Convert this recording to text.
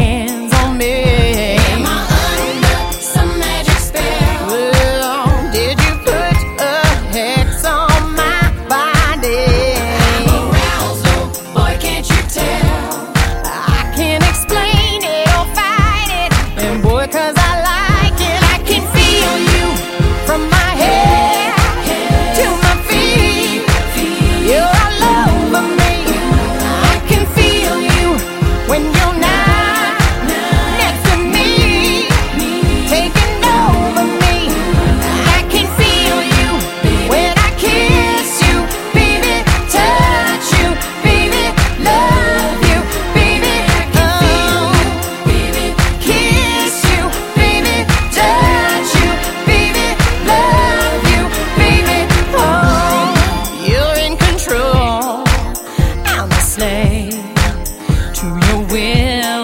hands on me. will.